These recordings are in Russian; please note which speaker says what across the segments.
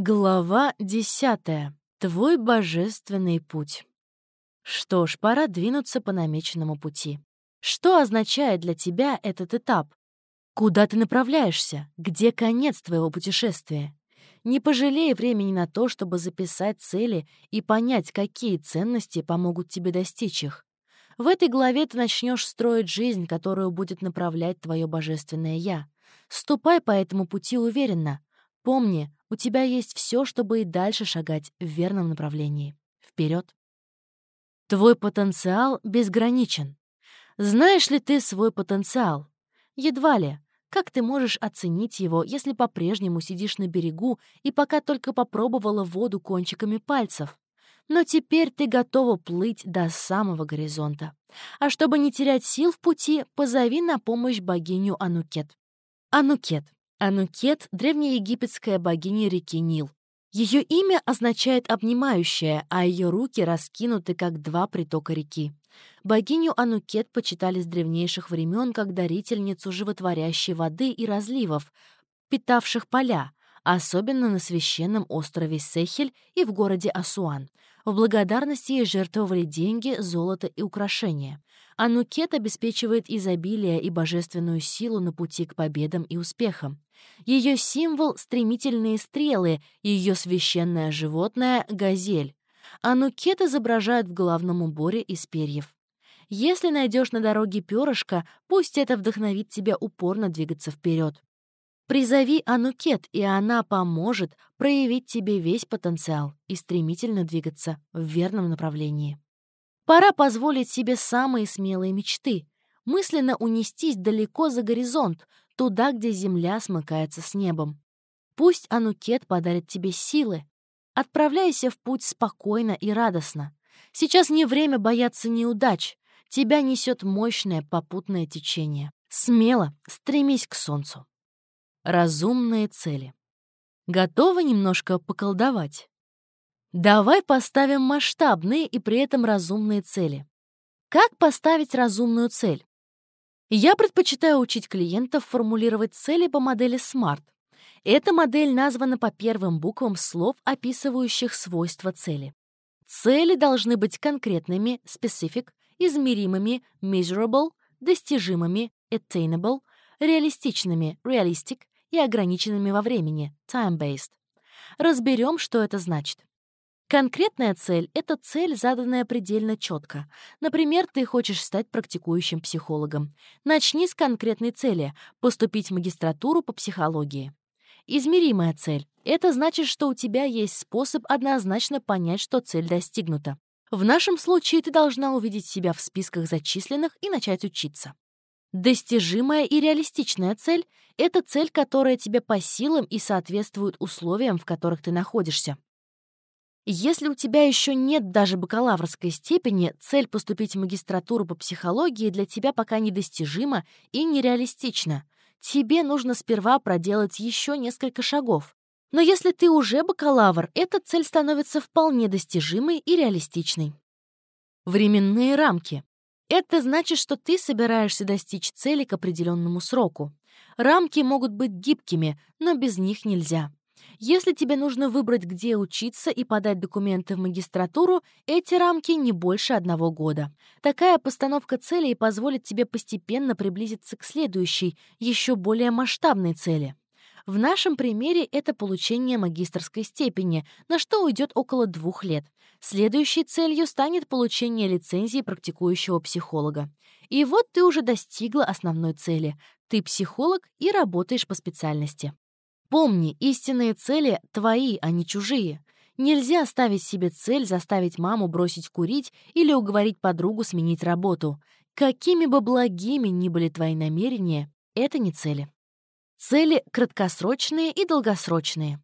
Speaker 1: Глава десятая. Твой божественный путь. Что ж, пора двинуться по намеченному пути. Что означает для тебя этот этап? Куда ты направляешься? Где конец твоего путешествия? Не пожалей времени на то, чтобы записать цели и понять, какие ценности помогут тебе достичь их. В этой главе ты начнешь строить жизнь, которую будет направлять твое божественное «Я». Ступай по этому пути уверенно. Помни, у тебя есть все, чтобы и дальше шагать в верном направлении. Вперед! Твой потенциал безграничен. Знаешь ли ты свой потенциал? Едва ли. Как ты можешь оценить его, если по-прежнему сидишь на берегу и пока только попробовала воду кончиками пальцев? Но теперь ты готова плыть до самого горизонта. А чтобы не терять сил в пути, позови на помощь богиню Анукет. Анукет. Анукет — древнеегипетская богиня реки Нил. Ее имя означает «обнимающая», а ее руки раскинуты, как два притока реки. Богиню Анукет почитали с древнейших времен как дарительницу животворящей воды и разливов, питавших поля, особенно на священном острове Сехель и в городе Асуан. В благодарность ей жертвовали деньги, золото и украшения. Анукет обеспечивает изобилие и божественную силу на пути к победам и успехам. Ее символ — стремительные стрелы, ее священное животное — газель. Анукет изображают в головном уборе из перьев. Если найдешь на дороге перышко, пусть это вдохновит тебя упорно двигаться вперед. Призови Анукет, и она поможет проявить тебе весь потенциал и стремительно двигаться в верном направлении. Пора позволить себе самые смелые мечты, мысленно унестись далеко за горизонт, туда, где земля смыкается с небом. Пусть Анукет подарит тебе силы. Отправляйся в путь спокойно и радостно. Сейчас не время бояться неудач. Тебя несет мощное попутное течение. Смело стремись к солнцу. Разумные цели. Готовы немножко поколдовать? Давай поставим масштабные и при этом разумные цели. Как поставить разумную цель? Я предпочитаю учить клиентов формулировать цели по модели SMART. Эта модель названа по первым буквам слов, описывающих свойства цели. Цели должны быть конкретными, specific, измеримыми, measurable, достижимыми, attainable, реалистичными, realistic и ограниченными во времени, time-based. Разберем, что это значит. Конкретная цель — это цель, заданная предельно четко. Например, ты хочешь стать практикующим психологом. Начни с конкретной цели — поступить в магистратуру по психологии. Измеримая цель — это значит, что у тебя есть способ однозначно понять, что цель достигнута. В нашем случае ты должна увидеть себя в списках зачисленных и начать учиться. Достижимая и реалистичная цель — это цель, которая тебе по силам и соответствует условиям, в которых ты находишься. Если у тебя еще нет даже бакалаврской степени, цель поступить в магистратуру по психологии для тебя пока недостижима и нереалистична. Тебе нужно сперва проделать еще несколько шагов. Но если ты уже бакалавр, эта цель становится вполне достижимой и реалистичной. Временные рамки. Это значит, что ты собираешься достичь цели к определенному сроку. Рамки могут быть гибкими, но без них нельзя. Если тебе нужно выбрать, где учиться и подать документы в магистратуру, эти рамки не больше одного года. Такая постановка целей позволит тебе постепенно приблизиться к следующей, еще более масштабной цели. В нашем примере это получение магистрской степени, на что уйдет около двух лет. Следующей целью станет получение лицензии практикующего психолога. И вот ты уже достигла основной цели. Ты психолог и работаешь по специальности. Помни, истинные цели твои, а не чужие. Нельзя ставить себе цель заставить маму бросить курить или уговорить подругу сменить работу. Какими бы благими ни были твои намерения, это не цели. Цели краткосрочные и долгосрочные.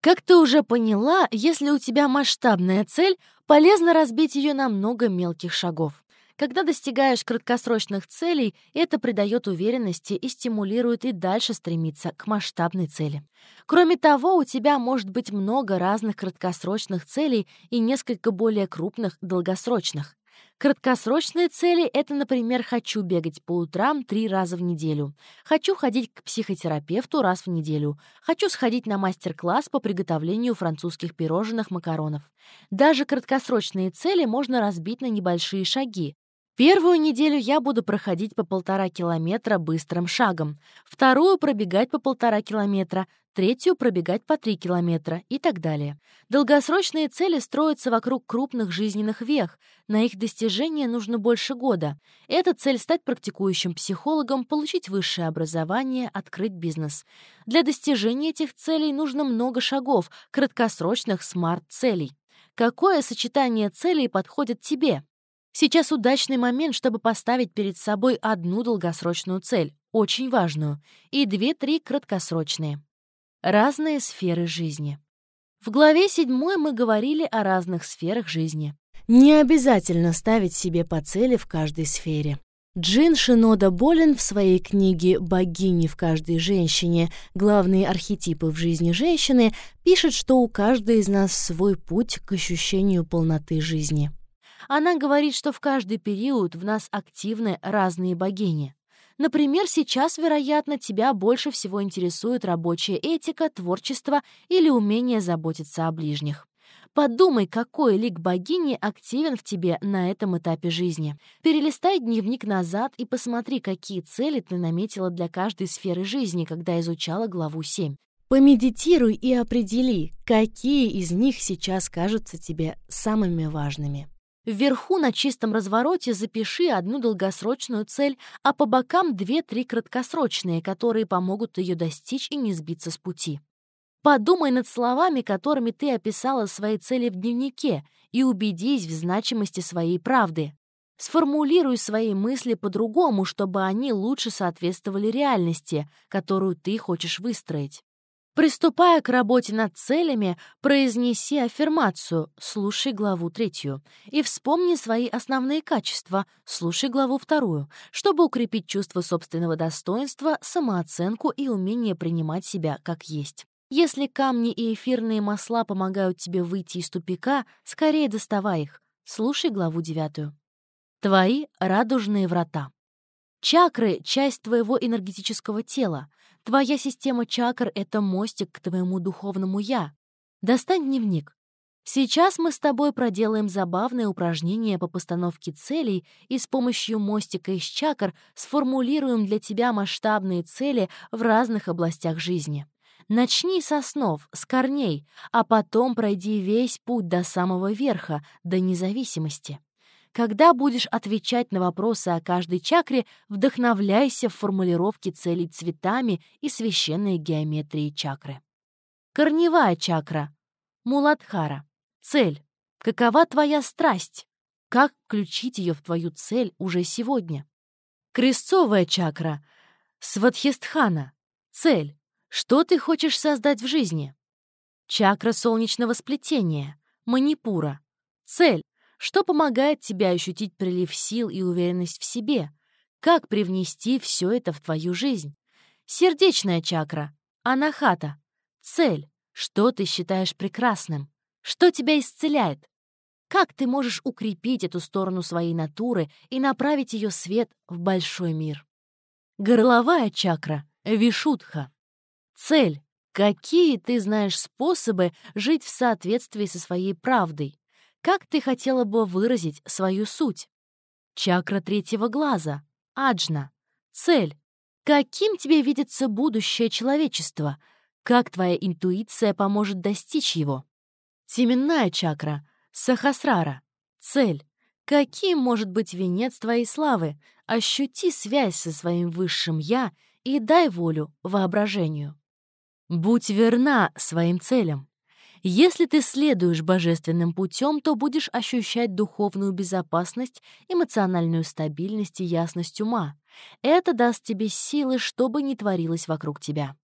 Speaker 1: Как ты уже поняла, если у тебя масштабная цель, полезно разбить ее на много мелких шагов. Когда достигаешь краткосрочных целей, это придает уверенности и стимулирует и дальше стремиться к масштабной цели. Кроме того, у тебя может быть много разных краткосрочных целей и несколько более крупных долгосрочных. Краткосрочные цели — это, например, хочу бегать по утрам три раза в неделю, хочу ходить к психотерапевту раз в неделю, хочу сходить на мастер-класс по приготовлению французских пирожных макаронов. Даже краткосрочные цели можно разбить на небольшие шаги. Первую неделю я буду проходить по полтора километра быстрым шагом, вторую — пробегать по полтора километра, третью — пробегать по 3 километра и так далее. Долгосрочные цели строятся вокруг крупных жизненных вех. На их достижение нужно больше года. Это цель — стать практикующим психологом, получить высшее образование, открыть бизнес. Для достижения этих целей нужно много шагов, краткосрочных смарт-целей. Какое сочетание целей подходит тебе? Сейчас удачный момент, чтобы поставить перед собой одну долгосрочную цель, очень важную, и две-три краткосрочные. Разные сферы жизни. В главе 7 мы говорили о разных сферах жизни. Не обязательно ставить себе по цели в каждой сфере. Джин Шинода Болин в своей книге «Богини в каждой женщине. Главные архетипы в жизни женщины» пишет, что у каждой из нас свой путь к ощущению полноты жизни. Она говорит, что в каждый период в нас активны разные богини. Например, сейчас, вероятно, тебя больше всего интересует рабочая этика, творчество или умение заботиться о ближних. Подумай, какой лик богини активен в тебе на этом этапе жизни. Перелистай дневник назад и посмотри, какие цели ты наметила для каждой сферы жизни, когда изучала главу 7. Помедитируй и определи, какие из них сейчас кажутся тебе самыми важными. Вверху на чистом развороте запиши одну долгосрочную цель, а по бокам две-три краткосрочные, которые помогут ее достичь и не сбиться с пути. Подумай над словами, которыми ты описала свои цели в дневнике, и убедись в значимости своей правды. Сформулируй свои мысли по-другому, чтобы они лучше соответствовали реальности, которую ты хочешь выстроить. Приступая к работе над целями, произнеси аффирмацию, слушай главу третью, и вспомни свои основные качества, слушай главу вторую, чтобы укрепить чувство собственного достоинства, самооценку и умение принимать себя как есть. Если камни и эфирные масла помогают тебе выйти из тупика, скорее доставай их. Слушай главу девятую. Твои радужные врата. Чакры — часть твоего энергетического тела. Твоя система чакр — это мостик к твоему духовному «я». Достань дневник. Сейчас мы с тобой проделаем забавное упражнение по постановке целей и с помощью мостика из чакр сформулируем для тебя масштабные цели в разных областях жизни. Начни с основ, с корней, а потом пройди весь путь до самого верха, до независимости. Когда будешь отвечать на вопросы о каждой чакре, вдохновляйся в формулировке целей цветами и священной геометрии чакры. Корневая чакра. Муладхара. Цель. Какова твоя страсть? Как включить ее в твою цель уже сегодня? Крестцовая чакра. Сватхистхана. Цель. Что ты хочешь создать в жизни? Чакра солнечного сплетения. Манипура. Цель. Что помогает тебе ощутить прилив сил и уверенность в себе? Как привнести все это в твою жизнь? Сердечная чакра. Анахата. Цель. Что ты считаешь прекрасным? Что тебя исцеляет? Как ты можешь укрепить эту сторону своей натуры и направить ее свет в большой мир? Горловая чакра. Вишудха. Цель. Какие ты знаешь способы жить в соответствии со своей правдой? Как ты хотела бы выразить свою суть? Чакра третьего глаза. Аджна. Цель. Каким тебе видится будущее человечества? Как твоя интуиция поможет достичь его? Теменная чакра. Сахасрара. Цель. Каким может быть венец твоей славы? Ощути связь со своим высшим «я» и дай волю воображению. Будь верна своим целям. Если ты следуешь божественным путем, то будешь ощущать духовную безопасность, эмоциональную стабильность и ясность ума. Это даст тебе силы, что бы ни творилось вокруг тебя.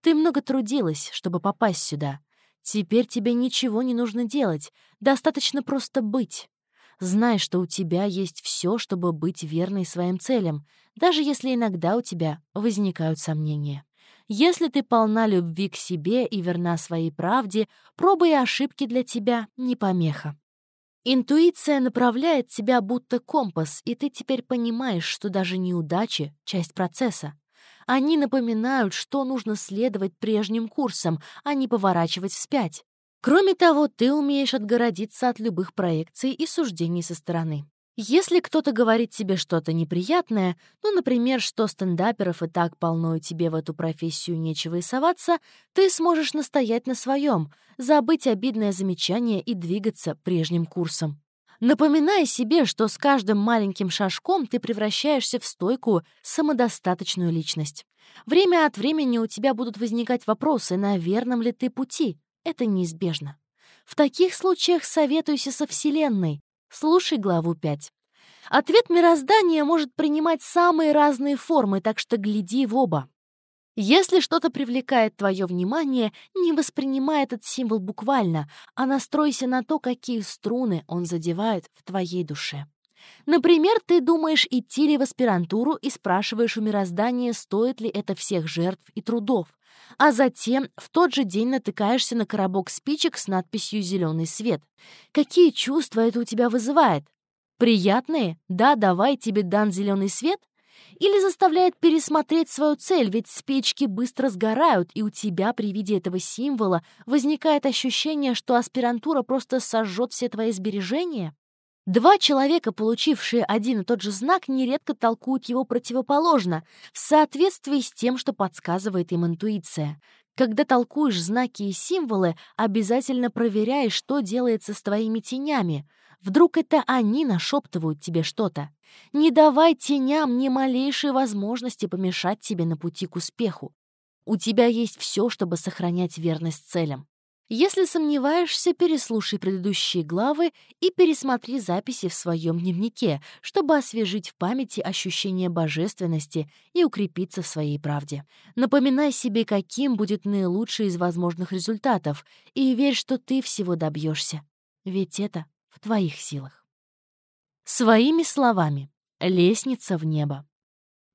Speaker 1: Ты много трудилась, чтобы попасть сюда. Теперь тебе ничего не нужно делать, достаточно просто быть. Знай, что у тебя есть все, чтобы быть верной своим целям, даже если иногда у тебя возникают сомнения. Если ты полна любви к себе и верна своей правде, пробы и ошибки для тебя — не помеха. Интуиция направляет тебя будто компас, и ты теперь понимаешь, что даже неудачи — часть процесса. Они напоминают, что нужно следовать прежним курсам, а не поворачивать вспять. Кроме того, ты умеешь отгородиться от любых проекций и суждений со стороны. Если кто-то говорит тебе что-то неприятное, ну, например, что стендаперов и так полно и тебе в эту профессию нечего и соваться, ты сможешь настоять на своем, забыть обидное замечание и двигаться прежним курсом. Напоминай себе, что с каждым маленьким шажком ты превращаешься в стойкую, самодостаточную личность. Время от времени у тебя будут возникать вопросы, на верном ли ты пути. Это неизбежно. В таких случаях советуйся со Вселенной, Слушай главу 5. Ответ мироздания может принимать самые разные формы, так что гляди в оба. Если что-то привлекает твое внимание, не воспринимай этот символ буквально, а настройся на то, какие струны он задевает в твоей душе. Например, ты думаешь идти ли в аспирантуру и спрашиваешь у мироздания, стоит ли это всех жертв и трудов, а затем в тот же день натыкаешься на коробок спичек с надписью «Зеленый свет». Какие чувства это у тебя вызывает? Приятные? Да, давай, тебе дан зеленый свет? Или заставляет пересмотреть свою цель, ведь спички быстро сгорают, и у тебя при виде этого символа возникает ощущение, что аспирантура просто сожжет все твои сбережения? Два человека, получившие один и тот же знак, нередко толкуют его противоположно, в соответствии с тем, что подсказывает им интуиция. Когда толкуешь знаки и символы, обязательно проверяй, что делается с твоими тенями. Вдруг это они нашептывают тебе что-то. Не давай теням ни малейшей возможности помешать тебе на пути к успеху. У тебя есть все, чтобы сохранять верность целям. Если сомневаешься, переслушай предыдущие главы и пересмотри записи в своем дневнике, чтобы освежить в памяти ощущение божественности и укрепиться в своей правде. Напоминай себе, каким будет наилучший из возможных результатов, и верь, что ты всего добьешься. Ведь это в твоих силах. Своими словами. Лестница в небо.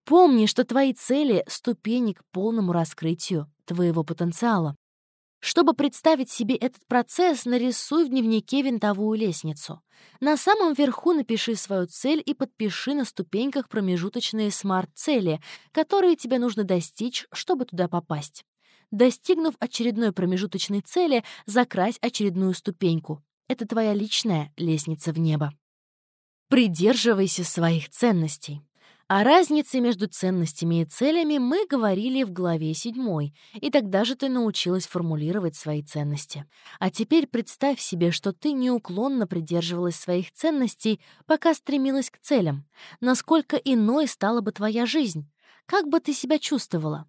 Speaker 1: Помни, что твои цели — ступени к полному раскрытию твоего потенциала. Чтобы представить себе этот процесс, нарисуй в дневнике винтовую лестницу. На самом верху напиши свою цель и подпиши на ступеньках промежуточные смарт-цели, которые тебе нужно достичь, чтобы туда попасть. Достигнув очередной промежуточной цели, закрась очередную ступеньку. Это твоя личная лестница в небо. Придерживайся своих ценностей. О разнице между ценностями и целями мы говорили в главе 7, и тогда же ты научилась формулировать свои ценности. А теперь представь себе, что ты неуклонно придерживалась своих ценностей, пока стремилась к целям. Насколько иной стала бы твоя жизнь? Как бы ты себя чувствовала?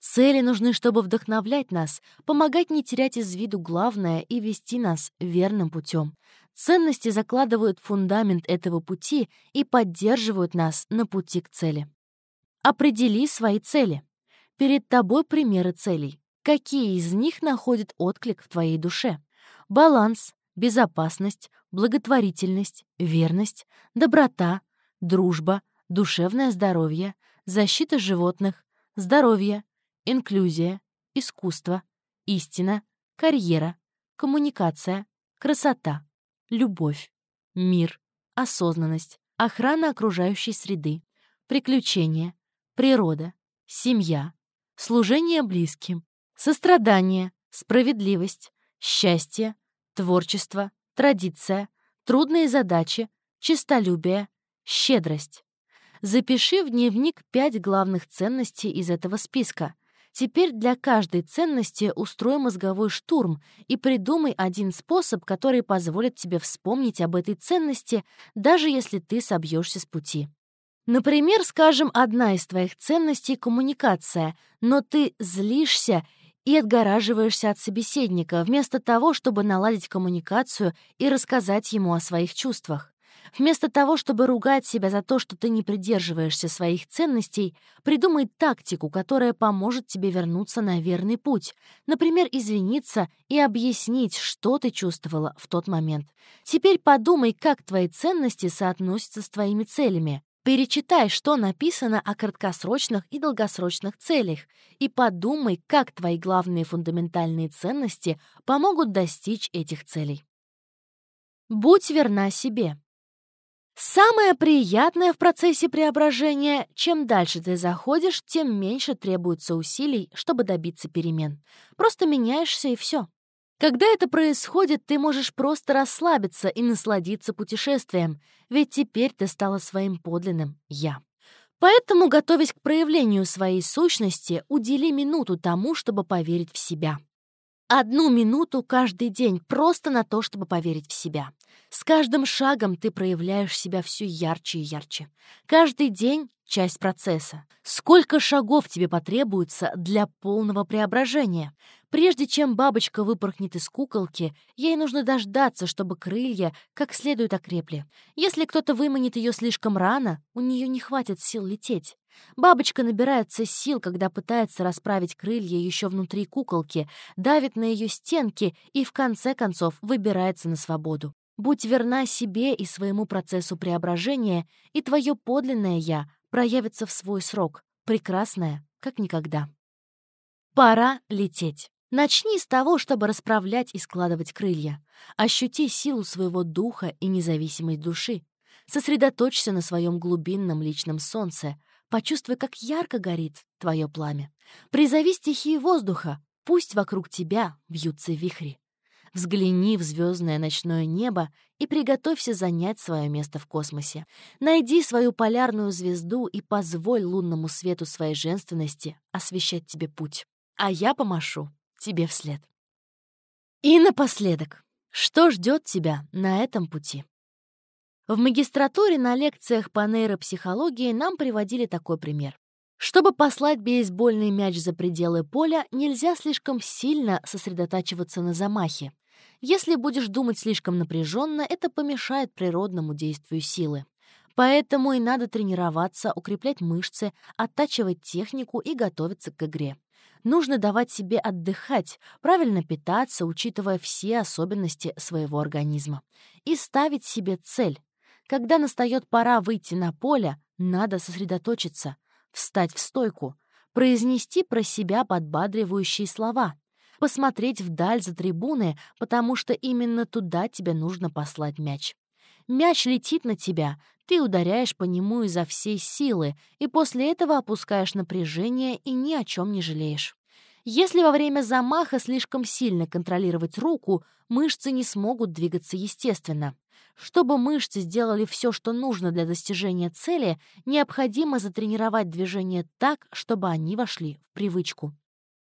Speaker 1: Цели нужны, чтобы вдохновлять нас, помогать не терять из виду главное и вести нас верным путем. Ценности закладывают фундамент этого пути и поддерживают нас на пути к цели. Определи свои цели. Перед тобой примеры целей. Какие из них находят отклик в твоей душе? Баланс, безопасность, благотворительность, верность, доброта, дружба, душевное здоровье, защита животных, здоровье, инклюзия, искусство, истина, карьера, коммуникация, красота любовь, мир, осознанность, охрана окружающей среды, приключения, природа, семья, служение близким, сострадание, справедливость, счастье, творчество, традиция, трудные задачи, честолюбие, щедрость. Запиши в дневник пять главных ценностей из этого списка — Теперь для каждой ценности устрой мозговой штурм и придумай один способ, который позволит тебе вспомнить об этой ценности, даже если ты собьешься с пути. Например, скажем, одна из твоих ценностей — коммуникация, но ты злишься и отгораживаешься от собеседника, вместо того, чтобы наладить коммуникацию и рассказать ему о своих чувствах. Вместо того, чтобы ругать себя за то, что ты не придерживаешься своих ценностей, придумай тактику, которая поможет тебе вернуться на верный путь. Например, извиниться и объяснить, что ты чувствовала в тот момент. Теперь подумай, как твои ценности соотносятся с твоими целями. Перечитай, что написано о краткосрочных и долгосрочных целях, и подумай, как твои главные фундаментальные ценности помогут достичь этих целей. Будь верна себе. Самое приятное в процессе преображения — чем дальше ты заходишь, тем меньше требуется усилий, чтобы добиться перемен. Просто меняешься и все. Когда это происходит, ты можешь просто расслабиться и насладиться путешествием, ведь теперь ты стала своим подлинным «я». Поэтому, готовясь к проявлению своей сущности, удели минуту тому, чтобы поверить в себя. Одну минуту каждый день просто на то, чтобы поверить в себя. С каждым шагом ты проявляешь себя все ярче и ярче. Каждый день — часть процесса. Сколько шагов тебе потребуется для полного преображения? Прежде чем бабочка выпорхнет из куколки, ей нужно дождаться, чтобы крылья как следует окрепли. Если кто-то выманит ее слишком рано, у нее не хватит сил лететь. Бабочка набирается сил, когда пытается расправить крылья еще внутри куколки, давит на ее стенки и, в конце концов, выбирается на свободу. Будь верна себе и своему процессу преображения, и твое подлинное «я» проявится в свой срок, прекрасное, как никогда. Пора лететь. Начни с того, чтобы расправлять и складывать крылья. Ощути силу своего духа и независимой души. Сосредоточься на своем глубинном личном солнце. Почувствуй, как ярко горит твое пламя. Призови стихии воздуха. Пусть вокруг тебя вьются вихри. Взгляни в звездное ночное небо и приготовься занять свое место в космосе. Найди свою полярную звезду и позволь лунному свету своей женственности освещать тебе путь. А я помашу тебе вслед. И напоследок, что ждет тебя на этом пути? В магистратуре на лекциях по нейропсихологии нам приводили такой пример. Чтобы послать бейсбольный мяч за пределы поля, нельзя слишком сильно сосредотачиваться на замахе. Если будешь думать слишком напряженно, это помешает природному действию силы. Поэтому и надо тренироваться, укреплять мышцы, оттачивать технику и готовиться к игре. Нужно давать себе отдыхать, правильно питаться, учитывая все особенности своего организма. И ставить себе цель. Когда настает пора выйти на поле, надо сосредоточиться — встать в стойку, произнести про себя подбадривающие слова, посмотреть вдаль за трибуны, потому что именно туда тебе нужно послать мяч. Мяч летит на тебя, ты ударяешь по нему изо всей силы, и после этого опускаешь напряжение и ни о чем не жалеешь. Если во время замаха слишком сильно контролировать руку, мышцы не смогут двигаться естественно. Чтобы мышцы сделали все, что нужно для достижения цели, необходимо затренировать движение так, чтобы они вошли в привычку.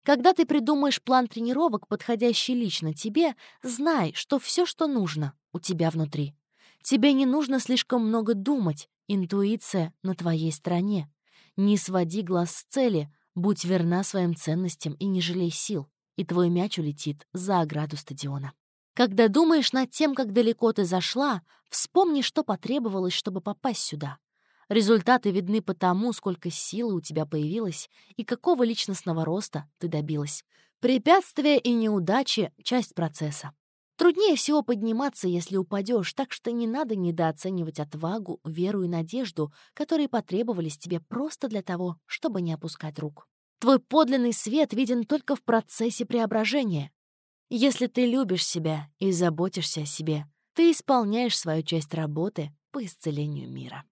Speaker 1: Когда ты придумаешь план тренировок, подходящий лично тебе, знай, что все, что нужно, у тебя внутри. Тебе не нужно слишком много думать, интуиция на твоей стороне. Не своди глаз с цели, будь верна своим ценностям и не жалей сил, и твой мяч улетит за ограду стадиона. Когда думаешь над тем, как далеко ты зашла, вспомни, что потребовалось, чтобы попасть сюда. Результаты видны по тому, сколько силы у тебя появилось и какого личностного роста ты добилась. Препятствия и неудачи — часть процесса. Труднее всего подниматься, если упадешь, так что не надо недооценивать отвагу, веру и надежду, которые потребовались тебе просто для того, чтобы не опускать рук. Твой подлинный свет виден только в процессе преображения. Если ты любишь себя и заботишься о себе, ты исполняешь свою часть работы по исцелению мира.